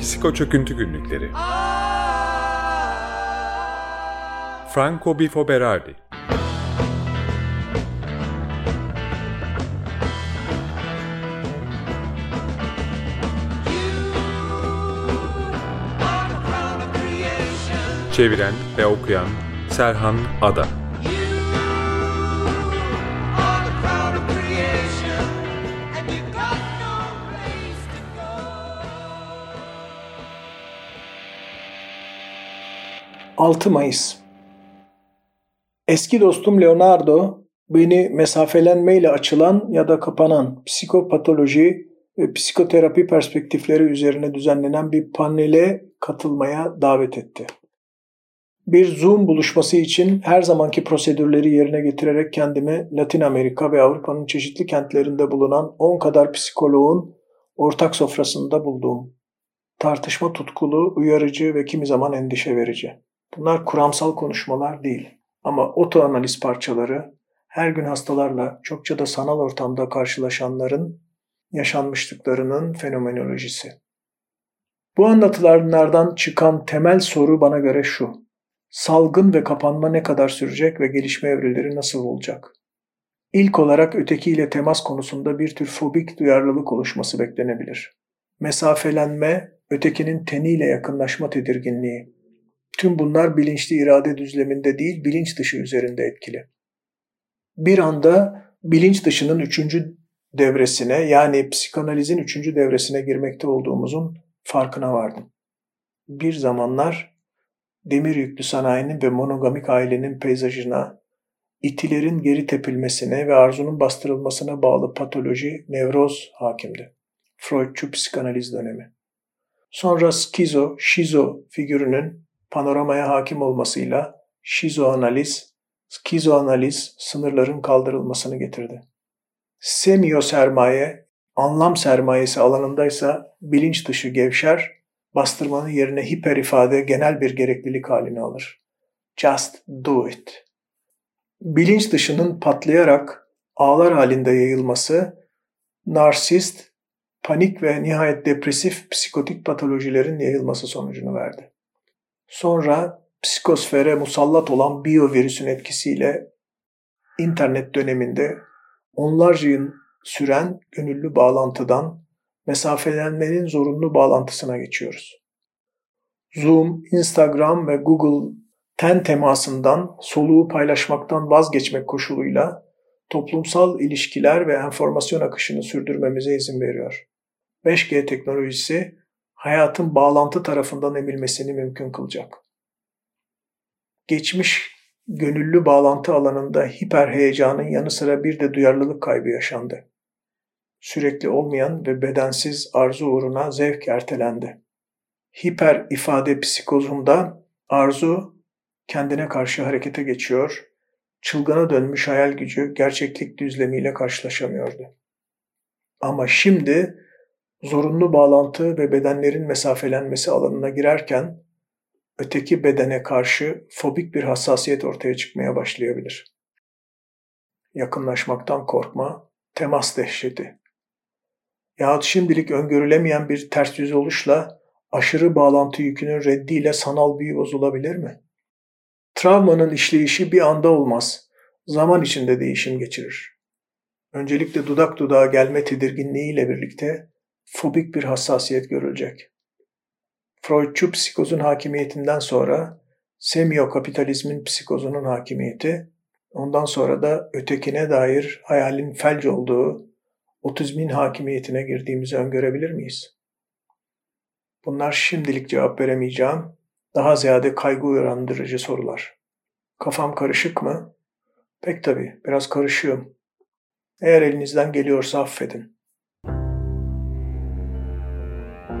Psiko Çöküntü Günlükleri. Franco Bifo Berardi Çeviren ve okuyan Serhan Ada ...6 Mayıs Eski dostum Leonardo beni mesafelenmeyle açılan ya da kapanan psikopatoloji ve psikoterapi perspektifleri üzerine düzenlenen bir panele katılmaya davet etti. Bir Zoom buluşması için her zamanki prosedürleri yerine getirerek kendimi Latin Amerika ve Avrupa'nın çeşitli kentlerinde bulunan 10 kadar psikoloğun ortak sofrasında bulduğum. Tartışma tutkulu, uyarıcı ve kimi zaman endişe verici. Bunlar kuramsal konuşmalar değil ama otoanaliz parçaları her gün hastalarla çokça da sanal ortamda karşılaşanların yaşanmışlıklarının fenomenolojisi. Bu anlatılardan çıkan temel soru bana göre şu. Salgın ve kapanma ne kadar sürecek ve gelişme evreleri nasıl olacak? İlk olarak ötekiyle temas konusunda bir tür fobik duyarlılık oluşması beklenebilir. Mesafelenme, ötekinin teniyle yakınlaşma tedirginliği. Tüm bunlar bilinçli irade düzleminde değil, bilinç dışı üzerinde etkili. Bir anda bilinç dışının üçüncü devresine yani psikanalizin üçüncü devresine girmekte olduğumuzun farkına vardım. Bir zamanlar demir yüklü sanayinin ve monogamik ailenin peyzajına, itilerin geri tepilmesine ve arzunun bastırılmasına bağlı patoloji, nevroz hakimdi. Freudçu psikanaliz dönemi. Sonra skizo, şizo figürünün panoramaya hakim olmasıyla şizoanaliz, skizoanaliz sınırların kaldırılmasını getirdi. Semio sermaye, anlam sermayesi alanındaysa bilinç dışı gevşer, bastırmanın yerine hiper ifade genel bir gereklilik halini alır. Just do it. Bilinç dışının patlayarak ağlar halinde yayılması, narsist, panik ve nihayet depresif psikotik patolojilerin yayılması sonucunu verdi. Sonra psikosfere musallat olan biyovirüsün etkisiyle internet döneminde onlarca yıl süren gönüllü bağlantıdan mesafelenmenin zorunlu bağlantısına geçiyoruz. Zoom, Instagram ve Google ten temasından soluğu paylaşmaktan vazgeçmek koşuluyla toplumsal ilişkiler ve enformasyon akışını sürdürmemize izin veriyor. 5G teknolojisi hayatın bağlantı tarafından emilmesini mümkün kılacak. Geçmiş gönüllü bağlantı alanında hiper heyecanın yanı sıra bir de duyarlılık kaybı yaşandı. Sürekli olmayan ve bedensiz arzu uğruna zevk ertelendi. Hiper ifade psikozunda arzu kendine karşı harekete geçiyor, çılgına dönmüş hayal gücü gerçeklik düzlemiyle karşılaşamıyordu. Ama şimdi zorunlu bağlantı ve bedenlerin mesafelenmesi alanına girerken öteki bedene karşı fobik bir hassasiyet ortaya çıkmaya başlayabilir. Yakınlaşmaktan korkma, temas dehşeti. Yahut şimdilik öngörülemeyen bir ters yüz oluşla aşırı bağlantı yükünün reddiyle sanal büyü bozulabilir mi? Travmanın işleyişi bir anda olmaz. Zaman içinde değişim geçirir. Öncelikle dudak dudağa gelme tedirginliğiyle birlikte fobik bir hassasiyet görülecek. Freudçu psikozun hakimiyetinden sonra semiyokapitalizmin psikozunun hakimiyeti, ondan sonra da ötekine dair hayalin felç olduğu otizmin hakimiyetine girdiğimizi öngörebilir miyiz? Bunlar şimdilik cevap veremeyeceğim, daha ziyade kaygı uyandırıcı sorular. Kafam karışık mı? Pek tabii, biraz karışığım. Eğer elinizden geliyorsa affedin.